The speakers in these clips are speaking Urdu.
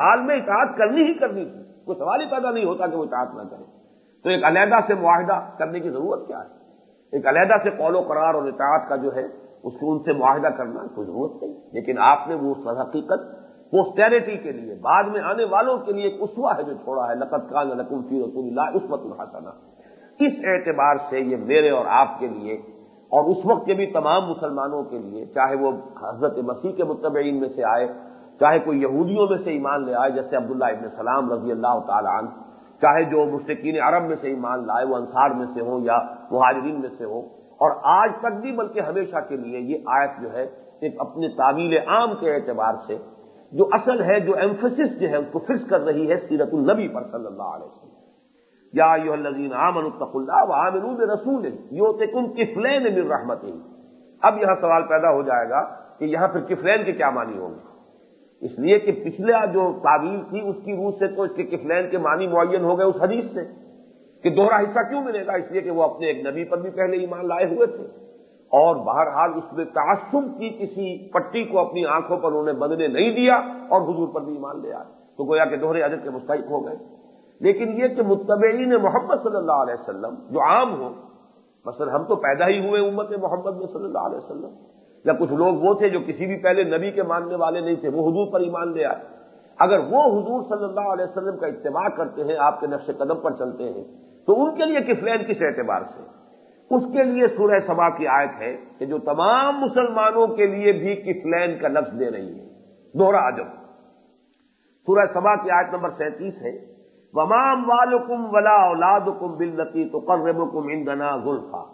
حال میں اطاعت کرنی ہی کرنی تھی۔ کوئی سوال ہی پیدا نہیں ہوتا کہ وہ اطاعت نہ کرے۔ تو ایک علیحدہ سے معاہدہ کرنے کی ضرورت کیا ہے؟ ایک علیحدہ سے قول و قرار اور اطاعت کا جو ہے اس کو ان سے معاہدہ کرنا کوئی ضرورت نہیں۔ لیکن آپ نے وہ حقیقت پوسٹیرٹی کے لیے، بعد میں آنے والوں کے لیے ایک اسوا ہے جو چھوڑا ہے۔ لقت خان لقم فی رسول اللہ اس وقت الحسنہ اس اعتبار سے یہ میرے اور آپ کے لیے اور اس وقت کے بھی تمام مسلمانوں کے لیے، چاہے وہ حضرت مسیح کے متبعین میں سے آئے چاہے کوئی یہودیوں میں سے ایمان لے آئے، جیسے عبداللہ ابن سلام رضی اللہ تعالیٰ عنہ، چاہے جو مشرقین عرب میں سے ایمان لائے، وہ انصار میں سے ہوں یا مہاجرین میں سے ہوں۔ اور آج تک بھی بلکہ ہمیشہ کے لیے یہ آیت جو ہے، ایک اپنے تعمیل عام کے اعتبار سے، جو اصل ہے، جو ایمفسس جو ہے، اس کو فکس کر رہی ہے سیرت النبی پر صلی اللہ علیہ وسلم۔ یا یو الزین عامن الطف اللہ عامر رسول یو تکن کفلین مر رحمت اب یہاں سوال پیدا ہو جائے گا کہ یہاں پھر کفلین کے کیا معنی ہوں گے؟ اس لیے کہ پچھلے جو تعبیر تھی، اس کی روح سے تو اس کے کفلین کے معنی معین ہو گئے اس حدیث سے کہ دوہرا حصہ کیوں ملے گا؟ اس لیے کہ وہ اپنے ایک نبی پر بھی پہلے ایمان لائے ہوئے تھے۔ اور بہرحال اس میں تعصب کی کسی پٹی کو اپنی آنکھوں پر انہوں نے بدلے نہیں دیا اور حضور پر بھی ایمان لیا تو گویا کہ دوہرے عدد کے مستحق ہو گئے۔ لیکن یہ کہ متبعین محمد صلی اللہ علیہ وسلم جو عام ہو مثلا ہم تو پیدا ہی ہوئے امت محمد میں صلی اللہ علیہ وسلم۔ یا کچھ لوگ وہ تھے جو کسی بھی پہلے نبی کے ماننے والے نہیں تھے، وہ حضور پر ایمان لے آئے۔ اگر وہ حضور صلی اللہ علیہ وسلم کا اتباع کرتے ہیں، آپ کے نقش قدم پر چلتے ہیں، تو ان کے لیے کفلین کس اعتبار سے؟ اس کے لیے سورہ سبا کی آیت ہے کہ جو تمام مسلمانوں کے لیے بھی کفلین کا لفظ دے رہی ہے۔ دوہرا عجب۔ سورہ سبا کی آیت نمبر سینتیس ہے ومام والم ولا اولاد کم بلتی تو قرب کم اندنا گلفا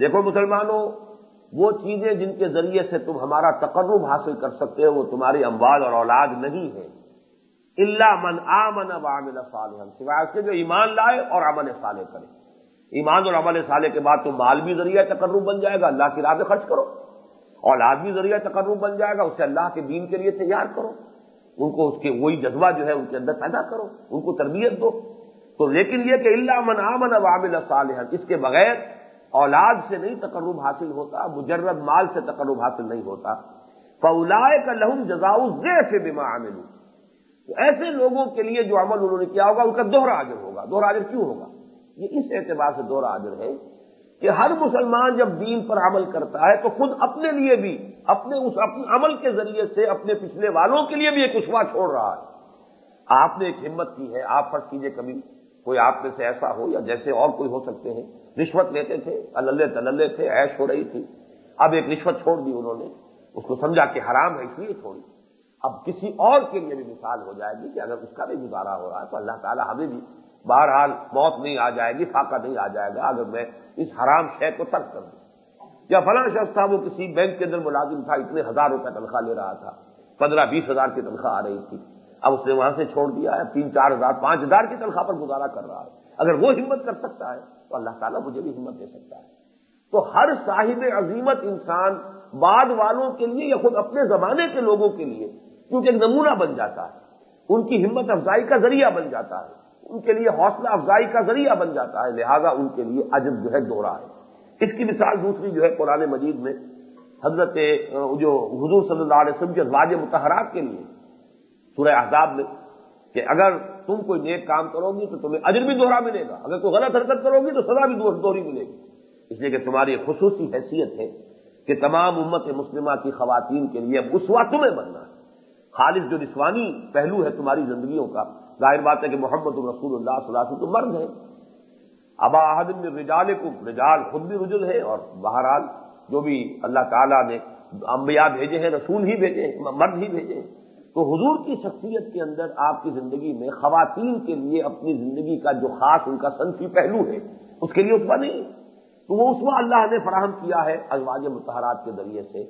دیکھو مسلمانوں وہ چیزیں جن کے ذریعے سے تم ہمارا تقرب حاصل کر سکتے ہو، وہ تمہاری اموال اور اولاد نہیں ہے اللہ من آمن عامل صالح سوائے اس کے جو ایمان لائے اور عمل صالح کرے۔ ایمان اور عمل صالح کے بعد تو مال بھی ذریعہ تقرب بن جائے گا، اللہ کی راہ خرچ کرو۔ اولاد بھی ذریعہ تقرب بن جائے گا، اسے اللہ کے دین کے لیے تیار کرو۔ ان کو اس کے وہی جذبہ جو ہے ان کے اندر پیدا کرو، ان کو تربیت دو۔ تو لیکن یہ کہ اللہ من آمن عامل صالح اس کے بغیر اولاد سے نہیں تقرب حاصل ہوتا، مجرد مال سے تقرب حاصل نہیں ہوتا۔ فولائے کا لہم جزاؤ زیر سے بیما عامل تو ایسے لوگوں کے لیے جو عمل انہوں نے کیا ہوگا، ان کا دوہرا عجر ہوگا۔ دوہرا عجر کیوں ہوگا؟ یہ اس اعتبار سے دوہرا عجر ہے کہ ہر مسلمان جب دین پر عمل کرتا ہے تو خود اپنے لیے بھی، اپنے اس اپنے عمل کے ذریعے سے اپنے پچھلے والوں کے لیے بھی ایک اسوا چھوڑ رہا ہے۔ آپ نے ایک ہمت کی ہے، آپ فرض کیجیے کبھی کوئی آپ میں سے ایسا ہو یا جیسے اور کوئی ہو سکتے ہیں۔ رشوت لیتے تھے اللہ تللے تھے ایش ہو رہی تھی۔ اب ایک رشوت چھوڑ دی انہوں نے۔ اس کو سمجھا کہ حرام ہے، اس لیے چھوڑی۔ اب کسی اور کے لیے بھی مثال ہو جائے گی کہ اگر اس کا بھی گزارا ہو رہا ہے تو اللہ تعالیٰ ہمیں بھی بہرحال موت نہیں آ جائے گی، فاقہ نہیں آ جائے گا اگر میں اس حرام شے کو ترک کر دوں۔ یا فلاں شخص تھا، وہ کسی بینک کے اندر ملازم تھا، اتنے ہزار روپے تنخواہ لے رہا تھا، پندرہ بیس ہزار کی تنخواہ آ رہی تھی۔ اب اس نے وہاں سے چھوڑ دیا ہے تین چار ہزار، پانچ ہزار کی تنخواہ پر گزارا کر رہا ہے۔ اگر وہ ہمت کر سکتا ہے تو اللہ تعالیٰ مجھے بھی ہمت دے سکتا ہے۔ تو ہر صاحب عظیمت انسان بعد والوں کے لیے یا خود اپنے زمانے کے لوگوں کے لیے کیونکہ ایک نمونہ بن جاتا ہے۔ ان کی ہمت افزائی کا ذریعہ بن جاتا ہے۔ ان کے لیے حوصلہ افزائی کا ذریعہ بن جاتا ہے۔ لہذا ان کے لیے عجب جو ہے دوہرا ہے۔ اس کی مثال دوسری جو ہے قرآن مجید میں حضرت جو حضور صلی اللہ علیہ وسلم کے ازواج متحرات کے لیے سورہ احزاب میں کہ اگر تم کوئی نیک کام کرو گی تو تمہیں اجر بھی دوہرا ملے گا، اگر کوئی غلط حرکت کرو گی تو سزا بھی دوہری ملے گی۔ اس لیے کہ تمہاری خصوصی حیثیت ہے کہ تمام امت مسلمہ کی خواتین کے لیے اب اسوا تمہیں بننا ہے۔ خالص جو نسوانی پہلو ہے تمہاری زندگیوں کا، ظاہر بات ہے کہ محمد رسول اللہ صلی اللہ علیہ وسلم تو مرد ہے ابا احد رجال کو رجال خود بھی رجل ہے اور بہرحال جو بھی اللہ تعالیٰ نے انبیاء بھیجے ہیں، رسول ہی بھیجے ہیں، مرد ہی بھیجے ہیں۔ تو حضور کی شخصیت کے اندر آپ کی زندگی میں خواتین کے لیے اپنی زندگی کا جو خاص ان کا صنفی پہلو ہے، اس کے لیے اسوا نہیں۔ تو وہ اسوا اللہ نے فراہم کیا ہے ازواج متحرات کے ذریعے سے۔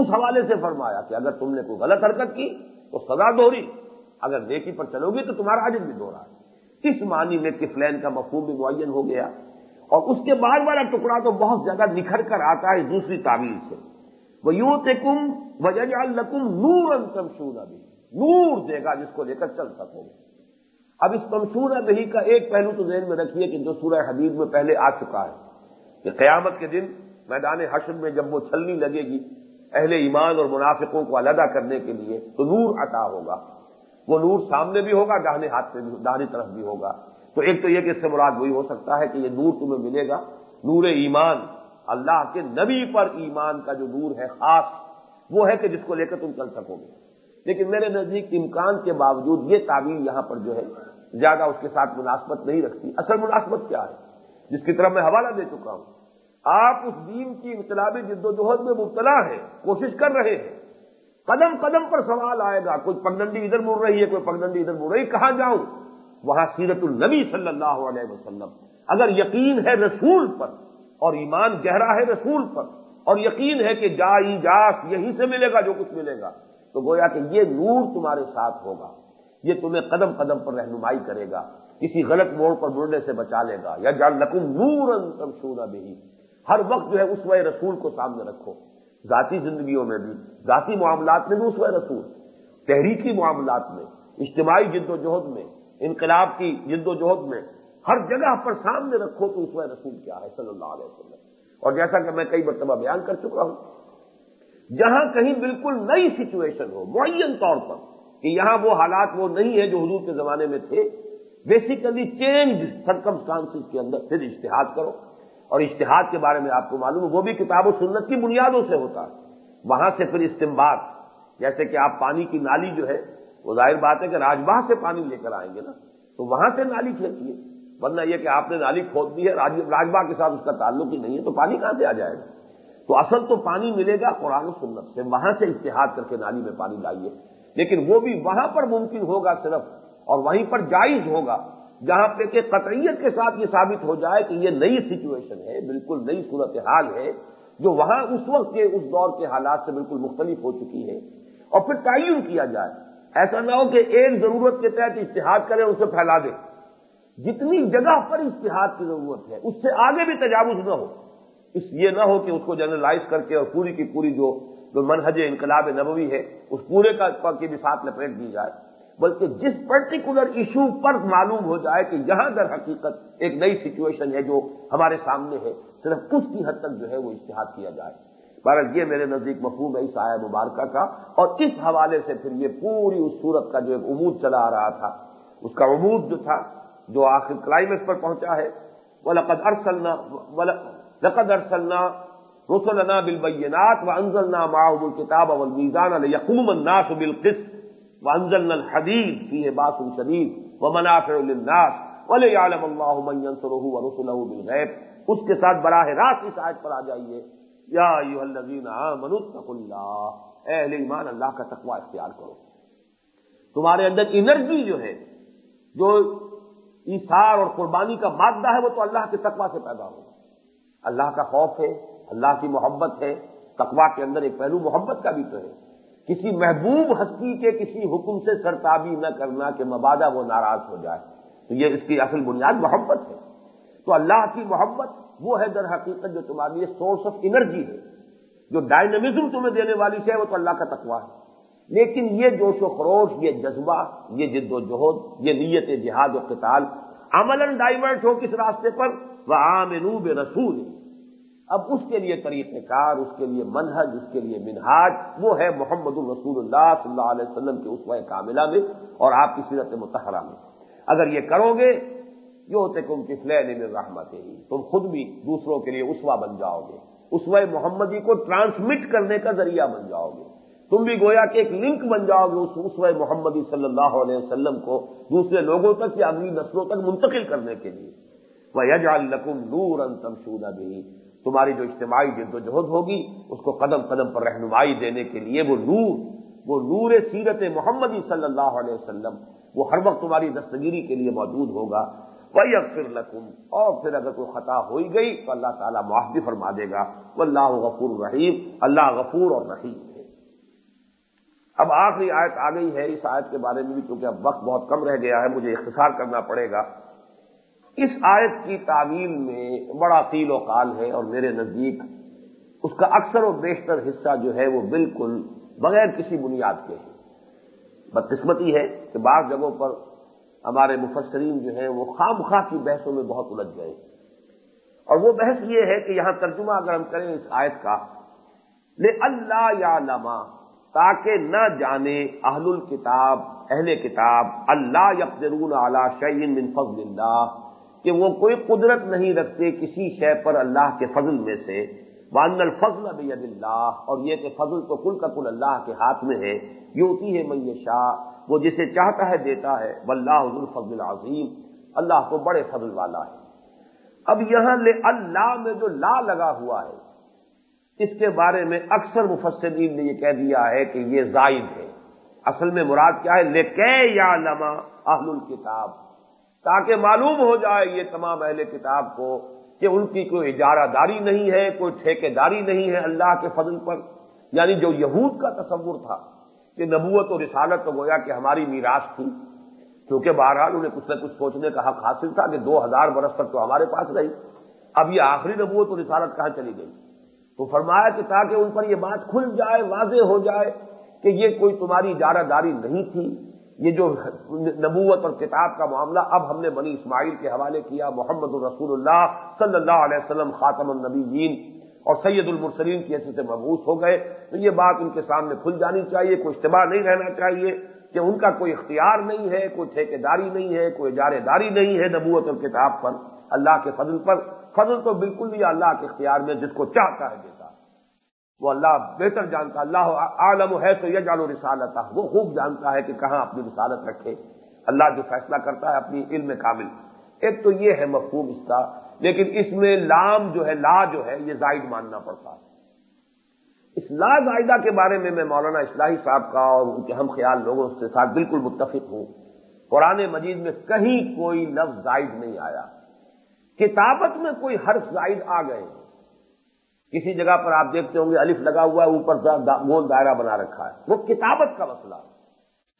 اس حوالے سے فرمایا کہ اگر تم نے کوئی غلط حرکت کی تو سزا دوہری، اگر نیکی پر چلو گی تو تمہارا عجب بھی دوہرا۔ ہے اس معنی میں کفلین کا مفہوم بھی معین ہو گیا۔ اور اس کے بعد والا ٹکڑا تو بہت زیادہ نکھر کر آتا ہے دوسری تعویل سے۔ وہ یوں کم وجہ لکم نور تمشون ابھی نور دے گا جس کو لے کر چل سکو گے۔ اب اس تمشون بہی کا ایک پہلو تو ذہن میں رکھیے کہ جو سورہ حدیث میں پہلے آ چکا ہے کہ قیامت کے دن میدان حشر میں جب وہ چھلنی لگے گی اہل ایمان اور منافقوں کو علیحدہ کرنے کے لیے، تو نور عطا ہوگا۔ وہ نور سامنے بھی ہوگا، داہنے ہاتھ سے بھی داہنی طرف بھی ہوگا۔ تو ایک تو یہ کہ اس سے مراد وہی ہو سکتا ہے کہ یہ نور تمہیں ملے گا۔ نور ایمان، اللہ کے نبی پر ایمان کا جو نور ہے خاص، وہ ہے کہ جس کو لے کر تم چل سکو گے۔ لیکن میرے نزدیک امکان کے باوجود یہ تعبیر یہاں پر جو ہے، زیادہ اس کے ساتھ مناسبت نہیں رکھتی۔ اصل مناسبت کیا ہے؟ جس کی طرف میں حوالہ دے چکا ہوں۔ آپ اس دین کی انقلابی جد و جہد میں مبتلا ہے کوشش کر رہے ہیں۔ قدم قدم پر سوال آئے گا، کوئی پگڈنڈی ادھر مڑ رہی ہے، کوئی پگڈنڈی ادھر مڑ رہی کہاں جاؤں؟ وہاں سیرت النبی صلی اللہ علیہ وسلم۔ اگر یقین ہے رسول پر اور ایمان گہرا ہے رسول پر اور یقین ہے کہ جا جاس یہیں سے ملے گا جو کچھ ملے گا۔ تو گویا کہ یہ نور تمہارے ساتھ ہوگا، یہ تمہیں قدم قدم پر رہنمائی کرے گا، کسی غلط موڑ پر مڑنے سے بچا لے گا، یا جان لکم نور انتم شورا بھی ہر وقت جو ہے اس وئے رسول کو سامنے رکھو۔ ذاتی زندگیوں میں بھی، ذاتی معاملات میں بھی اس وئے رسول۔ تحریکی معاملات میں، اجتماعی جد و جہد میں، انقلاب کی جد و جہد میں، ہر جگہ پر سامنے رکھو تو اس وئے رسول کیا ہے، صلی اللہ علیہ وسلم۔ اور جیسا کہ میں کئی مرتبہ بیان کر چکا ہوں جہاں کہیں بالکل نئی سچویشن ہو، معین طور پر، کہ یہاں وہ حالات وہ نہیں ہے جو حضور کے زمانے میں تھے۔ بیسیکلی چینج سرکمسٹانس کے اندر، پھر اشتہاد کرو۔ اور اشتہاد کے بارے میں آپ کو معلوم ہے، وہ بھی کتاب و سنت کی بنیادوں سے ہوتا ہے۔ وہاں سے پھر استمباد جیسے کہ آپ پانی کی نالی جو ہے، وہ ظاہر بات ہے کہ راجباہ سے پانی لے کر آئیں گے نا۔ تو وہاں سے نالی کھینچیے۔ ورنہ یہ کہ آپ نے نالی کھود دی ہے راجباہ کے ساتھ اس کا تعلق ہی نہیں ہے، تو پانی کہاں سے آ جائے گا؟ تو اصل تو پانی ملے گا قرآن و سنت سے، وہاں سے اشتہاد کر کے نالی میں پانی لائیے۔ لیکن وہ بھی وہاں پر ممکن ہوگا صرف، اور وہیں پر جائز ہوگا، جہاں پہ کہ قطعیت کے ساتھ یہ ثابت ہو جائے کہ یہ نئی سچویشن ہے، بالکل نئی صورت حال ہے، جو وہاں اس وقت کے، اس دور کے حالات سے بالکل مختلف ہو چکی ہے۔ اور پھر تعین کیا جائے۔ ایسا نہ ہو کہ ایک ضرورت کے تحت اشتہاد کریں اسے پھیلا دیں جتنی جگہ پر اشتہاد کی ضرورت ہے، اس سے آگے بھی تجاوز نہ ہو۔ اس یہ نہ ہو کہ اس کو جنرلائز کر کے اور پوری کی پوری جو منہج انقلاب نبوی ہے، اس پورے کا کی بھی ساتھ لپیٹ دی جائے۔ بلکہ جس پرٹیکولر ایشو پر معلوم ہو جائے کہ یہاں در حقیقت ایک نئی سچویشن ہے جو ہمارے سامنے ہے، صرف اس کی حد تک جو ہے وہ اشتہار کیا جائے۔ بہرحال یہ میرے نزدیک مفہوم ہے اس آیا مبارکہ کا۔ اور اس حوالے سے پھر یہ پوری اس صورت کا جو ایک امود چلا آ رہا تھا، اس کا امود جو تھا، جو آخر کلائمیکس پر پہنچا ہے۔ وہ لقد لقد ارسلنا رسلنا بالبينات وانزلنا معهم الكتاب والميزان ليقوم الناس بالقسط وانزلنا الحديد فيه باس شديد ومنافع للناس وليعلم الله من ينصره ورسله بالغيب۔ اس کے ساتھ براہ راست اس آیت پر آ جائیے۔ یا ایھا الذین آمنوا اتقوا اللہ۔ اے اہل ایمان، اللہ کا تقوی اختیار کرو۔ تمہارے اندر انرجی جو ہے، جو ایثار اور قربانی کا مادہ ہے، وہ تو اللہ کے تقوی سے پیدا ہوگا اللہ کا خوف ہے، اللہ کی محبت ہے تقوا کے اندر ایک پہلو محبت کا بھی تو ہے۔ کسی محبوب ہستی کے کسی حکم سے سرتابی نہ کرنا کہ مبادہ وہ ناراض ہو جائے۔ تو یہ اس کی اصل بنیاد محبت ہے۔ تو اللہ کی محبت وہ ہے در حقیقت جو تمہارے لیے سورس آف انرجی ہے۔ جو ڈائنمزم تمہیں دینے والی ہے وہ تو اللہ کا تقوا ہے۔ لیکن یہ جوش و خروش، یہ جذبہ، یہ جد و جہد، یہ نیت جہاد و قتال عمل ڈائیورٹ ہو کس راستے پر؟ وہ عام نوب رسول اب اس کے لیے طریقہ کار اس کے لیے منہج، اس کے لیے منہاج، وہ ہے محمد الرسول اللہ صلی اللہ علیہ وسلم کے اسوہ کاملہ میں اور آپ کی سیرت متحرہ میں۔ اگر یہ کرو گے یہ ہوتے کہ ان کی فلین رحمت ہی تم خود بھی دوسروں کے لیے اسوا بن جاؤ گے۔ اسوہ محمدی کو ٹرانسمٹ کرنے کا ذریعہ بن جاؤ گے۔ تم بھی گویا کہ ایک لنک بن جاؤ گے اس اسوہ محمدی صلی اللہ علیہ وسلم کو دوسرے لوگوں تک یا اگلی نسلوں تک منتقل کرنے کے لیے۔ وہ یج القم نور انتم شونا بھی تمہاری جو اجتماعی جد و جہد ہوگی، اس کو قدم قدم پر رہنمائی دینے کے لیے وہ نور وہ نور سیرت محمدی صلی اللہ علیہ وسلم، وہ ہر وقت تمہاری دستگیری کے لیے موجود ہوگا۔ وہی اکثر لکم اور پھر اگر کوئی خطا ہوئی گئی، تو اللہ تعالیٰ معافی فرما دے گا۔ وہ اللہ غفور الرحیم اللہ غفور اور رحیم ہے۔ اب آخری آیت آ گئی ہے۔ اس آیت کے بارے میں بھی چونکہ اب وقت بہت کم رہ گیا ہے، مجھے اختصار کرنا پڑے گا۔ اس آیت کی تعمیل میں بڑا قیل و قال ہے اور میرے نزدیک اس کا اکثر و بیشتر حصہ جو ہے وہ بالکل بغیر کسی بنیاد کے ہے۔ بدقسمتی ہے کہ بعض جگہوں پر ہمارے مفسرین جو ہیں وہ خام خواہ کی بحثوں میں بہت الجھ گئے۔ اور وہ بحث یہ ہے کہ یہاں ترجمہ اگر ہم کریں اس آیت کا، لے اللہ یا لما تاکہ نہ جانے اہل الکتاب، اہل کتاب، اللہ یقرون اعلی شعین من فضل اللہ۔ کہ وہ کوئی قدرت نہیں رکھتے کسی شے پر اللہ کے فضل میں سے۔ وان الفضل بید اللہ اور یہ کہ فضل تو کل کا کل اللہ کے ہاتھ میں ہے۔ یوتی ہے من شاہ وہ جسے چاہتا ہے دیتا ہے۔ واللہ الفضل العظیم اللہ تو بڑے فضل والا ہے۔ اب یہاں لے اللہ میں جو لا لگا ہوا ہے، اس کے بارے میں اکثر مفسرین نے یہ کہہ دیا ہے کہ یہ زائد ہے۔ اصل میں مراد کیا ہے؟ لے کہ یا لما اہل الکتاب۔ تاکہ معلوم ہو جائے یہ تمام اہل کتاب کو کہ ان کی کوئی اجارہ داری نہیں ہے، کوئی ٹھیکے داری نہیں ہے اللہ کے فضل پر۔ یعنی جو یہود کا تصور تھا کہ نبوت اور رسالت تو گویا کہ ہماری میراث تھی، کیونکہ بہرحال انہیں کچھ نہ کچھ سوچنے کا حق حاصل تھا کہ دو ہزار برس تک تو ہمارے پاس رہی۔ اب یہ آخری نبوت اور رسالت کہاں چلی گئی؟ تو فرمایا کہ تاکہ ان پر یہ بات کھل جائے، واضح ہو جائے کہ یہ کوئی تمہاری اجارہ داری نہیں تھی۔ یہ جو نبوت اور کتاب کا معاملہ اب ہم نے بنی اسماعیل کے حوالے کیا، محمد الرسول اللہ صلی اللہ علیہ وسلم خاتم النبی اور سید المرسلین کی ایسے سے مبوس ہو گئے۔ تو یہ بات ان کے سامنے کھل جانی چاہیے، کوئی اشتباہ نہیں رہنا چاہیے کہ ان کا کوئی اختیار نہیں ہے، کوئی ٹھیکے داری نہیں ہے، کوئی اجارے داری نہیں ہے نبوت اور کتاب پر، اللہ کے فضل پر۔ فضل تو بالکل نہیں اللہ کے اختیار میں، جس کو چاہتا ہے دیتا وہ اللہ بہتر جانتا اللہ عالم ہے تو یہ جانو رسالت وہ خوب جانتا ہے کہ کہاں اپنی رسالت رکھے۔ اللہ جو فیصلہ کرتا ہے اپنی علم کامل۔ ایک تو یہ ہے مفہوم اس کا، لیکن اس میں لام جو ہے، لا جو ہے، یہ زائد ماننا پڑتا ہے۔ اس لا زائدہ کے بارے میں میں مولانا اصلاحی صاحب کا اور ان کے ہم خیال لوگوں کے ساتھ بالکل متفق ہوں۔ قرآن مجید میں کہیں کوئی لفظ زائد نہیں آیا۔ کتابت میں کوئی حرف زائد آ گئے۔ کسی جگہ پر آپ دیکھتے ہوں گے الف لگا ہوا ہے، اوپر گول دائرہ بنا رکھا ہے۔ وہ کتابت کا مسئلہ۔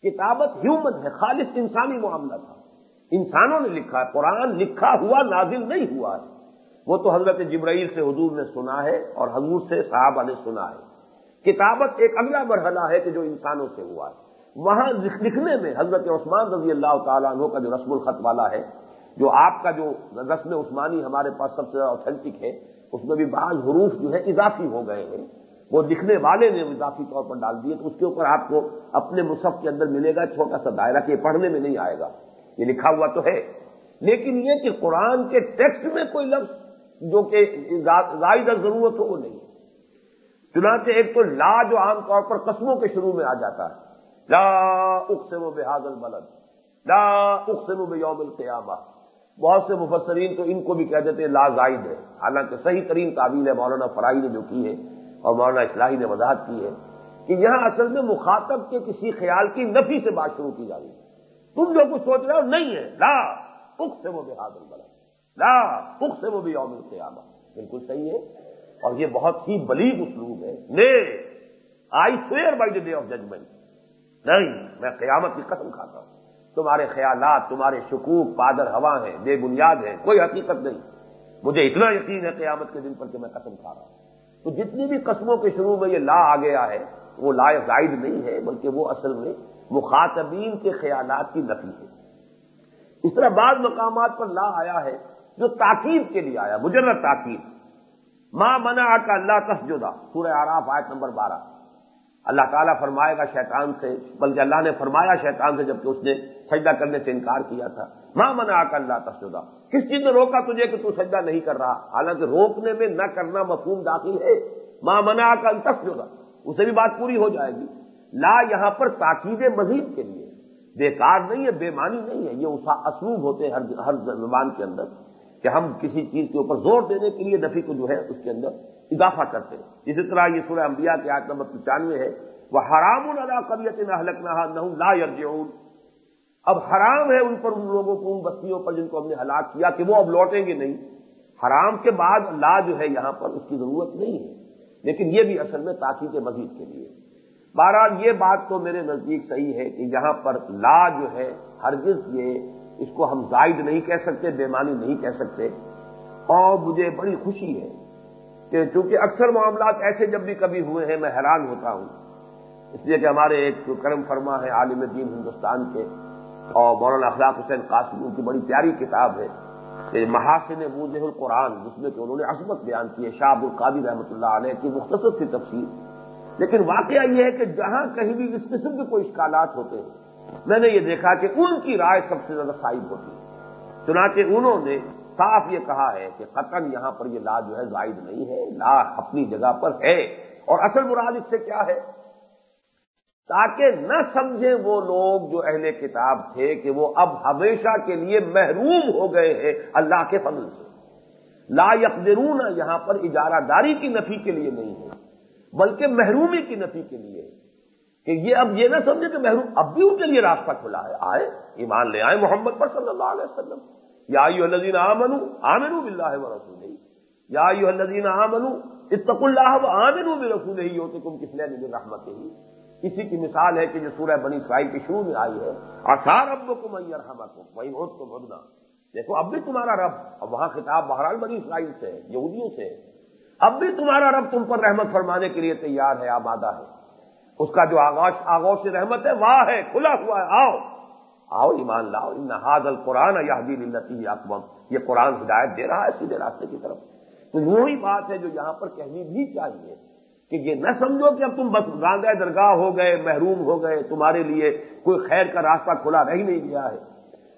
کتابت ہیومن ہے، خالص انسانی معاملہ تھا۔ انسانوں نے لکھا ہے، قرآن لکھا ہوا، نازل نہیں ہوا ہے۔ وہ تو حضرت جبرائیل سے حضور نے سنا ہے اور حضور سے صحابہ نے سنا ہے۔ کتابت ایک اگلا مرحلہ ہے کہ جو انسانوں سے ہوا ہے۔ وہاں لکھنے میں حضرت عثمان رضی اللہ تعالیٰ عنہ کا جو رسم الخط والا ہے، جو آپ کا جو رسم عثمانی ہمارے پاس سب سے زیادہ اوتھینٹک ہے اس میں بھی بعض حروف جو ہے اضافی ہو گئے ہیں۔ وہ لکھنے والے نے اضافی طور پر ڈال دیے تو اس کے اوپر آپ کو اپنے مصحف کے اندر ملے گا، چھوٹا سا دائرہ کہ یہ پڑھنے میں نہیں آئے گا۔ یہ لکھا ہوا تو ہے۔ لیکن یہ کہ قرآن کے ٹیکسٹ میں کوئی لفظ جو کہ زائد ضرورت ہو وہ نہیں۔ چنانچہ ایک تو لا جو عام طور پر قسموں کے شروع میں آ جاتا ہے۔ لا اقسم بحاد البلد۔ لا اقسم بیوم القیامہ۔ بہت سے مفسرین تو ان کو بھی کہہ دیتے ہیں لا زائد ہے۔ حالانکہ صحیح ترین تعبیر ہے مولانا فرائی نے جو کی ہے اور مولانا اصلاحی نے وضاحت کی ہے کہ یہاں اصل میں مخاطب کے کسی خیال کی نفی سے بات شروع کی جا رہی ہے۔ تم جو کچھ سوچ رہے ہو، نہیں ہے۔ لا اقسم بحاد البلد لا، پخ سے وہ بھی یوم قیامہ بالکل صحیح ہے۔ اور یہ بہت ہی بلیغ اسلوب ہے۔ لے I swear by the day of judgment نہیں، میں قیامت کی قسم کھاتا ہوں۔ تمہارے خیالات، تمہارے شکوک پادر ہوا ہیں، بے بنیاد ہیں، کوئی حقیقت نہیں۔ مجھے اتنا یقین ہے قیامت کے دن پر کہ میں قسم کھا رہا ہوں۔ تو جتنی بھی قسموں کے شروع میں یہ لا آ گیا ہے وہ لا زائد نہیں ہے، بلکہ وہ اصل میں مخاطبین کے خیالات کی نفی ہے۔ اس طرح بعض مقامات پر لا آیا ہے جو تاکید کے لیے آیا، مجرد تاکید۔ ماں منا کا اللہ تسجدہ، سورہ آراف آیت نمبر بارہ۔ اللہ تعالیٰ فرمائے گا شیطان سے، بلکہ اللہ نے فرمایا شیطان سے جبکہ اس نے سجدہ کرنے سے انکار کیا تھا۔ ماں منا کا اللہ تسجدہ کس چیز نے روکا تجھے کہ تو سجدہ نہیں کر رہا؟ حالانکہ روکنے میں نہ کرنا مفہوم داخل ہے۔ ماں منا کا تسجدہ اسے بھی بات پوری ہو جائے گی۔ لا یہاں پر تاکید مزید کے لیے۔ بیکار نہیں ہے، بے معنی نہیں ہے۔ یہ اسلوب ہوتے ہیں ہر زبان کے اندر کہ ہم کسی چیز کے اوپر زور دینے کے لیے نفی کو جو ہے اس کے اندر اضافہ کرتے ہیں۔ اسی طرح یہ سورہ انبیاء کے آیت نمبر پچانوے ہے۔ وہ حرام اللہ قبیت نہ نہ لا یرجعون اب حرام ہے ان پر ان لوگوں کو، ان بستیوں پر جن کو ہم نے ہلاک کیا کہ وہ اب لوٹیں گے نہیں۔ حرام کے بعد لا جو ہے یہاں پر اس کی ضرورت نہیں ہے۔ لیکن یہ بھی اصل میں تاکید مزید کے لیے۔ بہرحال یہ بات تو میرے نزدیک صحیح ہے کہ یہاں پر لا جو ہے ہرگز یہ اس کو ہم زائد نہیں کہہ سکتے بےمانی نہیں کہہ سکتے۔ اور مجھے بڑی خوشی ہے کہ چونکہ اکثر معاملات ایسے جب بھی کبھی ہوئے ہیں، میں حیران ہوتا ہوں۔ اس لیے کہ ہمارے ایک کرم فرما ہے عالم دین ہندوستان کے۔ اور مولانا اخلاق حسین قاسم، ان کی بڑی پیاری کتاب ہے کہ محاسن بوجھ القرآن، جس میں کہ انہوں نے عصمت بیان کی ہے، شاہ القادی رحمۃ اللہ علیہ کی مختصر سی تفصیل لیکن واقعہ یہ ہے کہ جہاں کہیں بھی اس قسم کے کوئی اشکالات ہوتے ہیں، میں نے یہ دیکھا کہ ان کی رائے سب سے زیادہ صائب ہوتی ہے۔ چنانچہ انہوں نے صاف یہ کہا ہے کہ قطن یہاں پر یہ لا جو ہے زائد نہیں ہے، لا اپنی جگہ پر ہے۔ اور اصل مراد اس سے کیا ہے؟ تاکہ نہ سمجھیں وہ لوگ جو اہل کتاب تھے کہ وہ اب ہمیشہ کے لیے محروم ہو گئے ہیں اللہ کے فضل سے۔ لا یقدرون یہاں پر اجارہ داری کی نفی کے لیے نہیں ہے، بلکہ محرومی کی نفی کے لیے کہ یہ اب یہ نہ سمجھے کہ محروم اب بھی ان کے لیے راستہ کھلا ہے۔ آئے، ایمان لے آئے محمد پر صلی اللہ علیہ وسلم۔ یا الذین آمنو آمنو باللہ و رسول یا الذین آمنو اتق اللہ و آمنو برسول ہی ہوتے تم کس نے رحمت ہی اسی کی مثال ہے کہ جو سورہ بنی اسرائیل کی شروع میں آئی ہے آسار اب کو میں رحمت ہوں وہی ہوت کو بدنا دیکھو، اب بھی تمہارا رب، اب وہاں خطاب بہرحال بنی اسرائیل سے، یہودیوں سے۔ اب بھی تمہارا رب تم پر رحمت فرمانے کے لیے تیار ہے آبادہ ہے۔ اس کا جو آغاز آغوش سے رحمت ہے، واہ ہے، کھلا ہوا ہے، آؤ۔ آؤ، ایمان لاؤ۔ ان نہاد القرآن یادین التی اکبم یہ قرآن ہدایت دے رہا ہے، سیدھے راستے کی طرف۔ تو وہی بات ہے جو یہاں پر کہنی بھی چاہیے۔ کہ یہ نہ سمجھو کہ اب تم بس گاندہ درگاہ ہو گئے، محروم ہو گئے، تمہارے لیے کوئی خیر کا راستہ کھلا رہ نہیں گیا ہے۔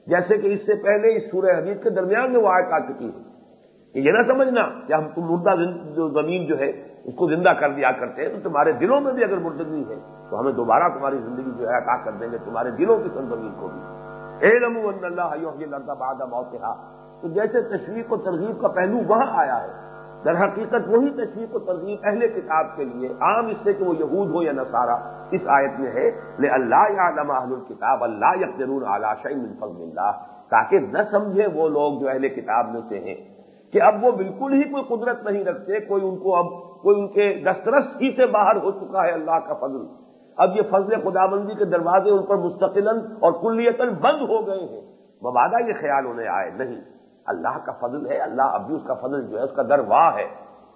جیسے کہ اس سے پہلے اس سورہ حدیث کے درمیان میں وہ آیت آ چکی ہے یہ نہ سمجھنا کہ ہم تم مردہ جو زمین جو ہے، اس کو زندہ کر دیا کرتے ہیں، تو تمہارے دلوں میں بھی اگر مردگی ہے، تو ہمیں دوبارہ تمہاری زندگی جو ہے عطا کر دیں گے، تمہارے دلوں کی سرزمین کو بھی۔ اے لمو اللہ لڑتا بادہ موت تو جیسے تشریف و ترغیب کا پہلو وہاں آیا ہے در حقیقت وہی تشریف و ترغیب اہل کتاب کے لیے عام اس سے کہ وہ یہود ہو یا نصارہ اس آیت میں ہے لے اللہ یا اہل الکتاب اللہ یکرون اعلیٰ شعیم الفظ اللہ، تاکہ نہ سمجھے وہ لوگ جو اہل کتاب میں سے ہیں کہ اب وہ بالکل ہی کوئی قدرت نہیں رکھتے، کوئی ان کو اب کوئی ان کے دسترس ہی سے باہر ہو چکا ہے اللہ کا فضل۔ اب یہ فضل خدا بندی کے دروازے ان پر مستقل اور کلیتن بند ہو گئے ہیں۔ مبادہ یہ خیال انہیں آئے نہیں۔ اللہ کا فضل ہے، اللہ اب بھی اس کا فضل جو ہے، اس کا در واہ ہے۔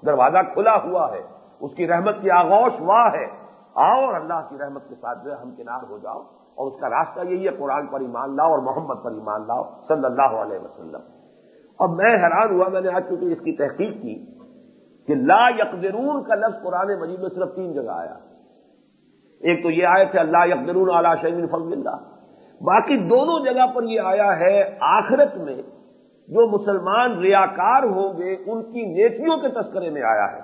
دروازہ کھلا ہوا ہے، اس کی رحمت کی آغوش واہ ہے۔ آؤ اور اللہ کی رحمت کے ساتھ جو ہے، ہم کنار ہو جاؤ۔ اور اس کا راستہ یہی ہے، قرآن پر ایمان لاؤ اور محمد پر ایمان لاؤ، صلی اللہ علیہ وسلم۔ اب میں حیران ہوا، میں نے آج چونکہ اس کی تحقیق کی کہ لا یکرون کا لفظ قرآن مجید میں صرف تین جگہ آیا۔ ایک تو یہ آئے تھے اللہ یکرون اعلیٰ شہین فضل اللہ۔ باقی دونوں جگہ پر یہ آیا ہے، آخرت میں جو مسلمان ریاکار ہوں گے، ان کی نیکیوں کے تذکرے میں آیا ہے۔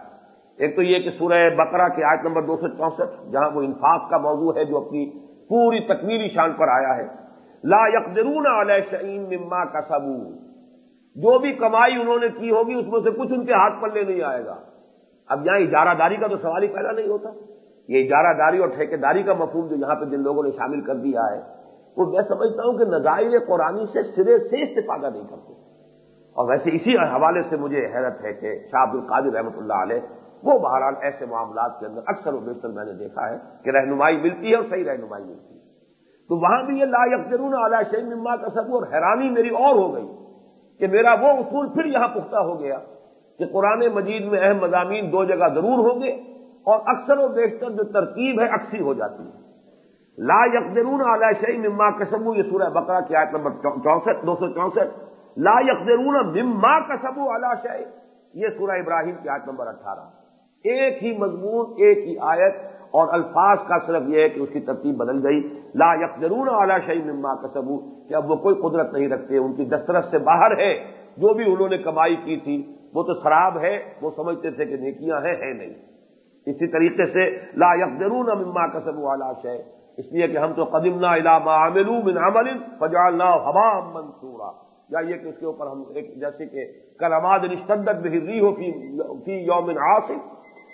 ایک تو یہ کہ سورہ بقرہ کی آیت نمبر دو سو چونسٹھ، جہاں وہ انفاق کا موضوع ہے جو اپنی پوری تکمیلی شان پر آیا ہے۔ لا یکرون علیہ شعین مما کا ثبوت جو بھی کمائی انہوں نے کی ہوگی، اس میں سے کچھ ان کے ہاتھ پلے نہیں آئے گا۔ اب یہاں اجارہ داری کا تو سوال ہی پیدا نہیں ہوتا۔ یہ اجارہ داری اور ٹھیکیداری کا مفہوم جو یہاں پہ جن لوگوں نے شامل کر دیا ہے، وہ میں سمجھتا ہوں کہ نظائر قرآن سے سرے سے استفادہ نہیں کرتے۔ اور ویسے اسی حوالے سے مجھے حیرت ہے کہ شاہ عبد القادر رحمۃ اللہ علیہ، وہ بہرحال ایسے معاملات کے اندر اکثر و بیشتر میں نے دیکھا ہے کہ رہنمائی ملتی ہے اور صحیح رہنمائی ملتی ہے۔ تو وہاں بھی یہ لا یکرون اعلیٰ شعیم مما کا سب اور حیرانی میری اور ہو گئی کہ میرا وہ اصول پھر یہاں پختہ ہو گیا کہ قرآن مجید میں اہم مضامین دو جگہ ضرور ہوں گے اور اکثر و بیشتر جو ترکیب ہے اکثر ہو جاتی ہے۔ لا یکرون اعلی شعی مما کسبو یہ سورہ بقرہ کی آیت نمبر چونسٹھ دو سو چونسٹھ لا یکرون مما کسبو اعلی شعی یہ سورہ ابراہیم کی آیت نمبر اٹھارہ۔ ایک ہی مضمون، ایک ہی آیت، اور الفاظ کا صرف یہ ہے کہ اس کی ترتیب بدل گئی۔ لا یکرون اعلیٰ شعی مما کا ثبوت کہ اب وہ کوئی قدرت نہیں رکھتے، ان کی دسترس سے باہر ہے۔ جو بھی انہوں نے کمائی کی تھی، وہ تو خراب ہے، وہ سمجھتے تھے کہ نیکیاں ہیں ہے نہیں۔ اسی طریقے سے لا یکرون مما کا سبو اعلیٰ شہ اس لیے کہ ہم تو قدیم نہ علامہ من عمل فجال نہ ہوا منصورا یا یہ کہ اس کے اوپر ہم ایک جیسے کہ کرماد نشتدت بھی ہو فی یومن عاصف،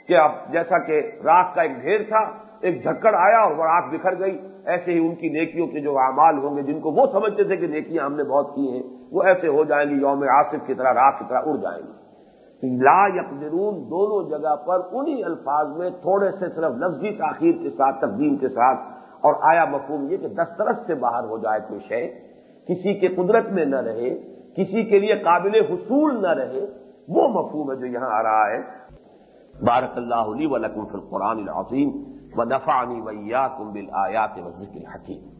کہ اب جیسا کہ راک کا ایک ڈھیر تھا، ایک جھکڑ آیا اور وہ راک بکھر گئی۔ ایسے ہی ان کی نیکیوں کے جو اعمال ہوں گے، جن کو وہ سمجھتے تھے کہ نیکیاں ہم نے بہت کی ہیں، وہ ایسے ہو جائیں گی، یوم آصف کی طرح راک کی طرح اڑ جائیں گی۔ لا یقدرون دونوں جگہ پر انہی الفاظ میں تھوڑے سے صرف لفظی تاخیر کے ساتھ، تقدیم کے ساتھ، اور آیا مفہوم یہ کہ دسترس سے باہر ہو جائے کوئی شے۔ کسی کے قدرت میں نہ رہے، کسی کے لیے قابل حصول نہ رہے، وہ مفہوم ہے جو یہاں آ رہا ہے۔ بارک اللہ علی ولکم فی القرآن العظیم و نفعنی ویاکم بالآیات و ذکر حکیم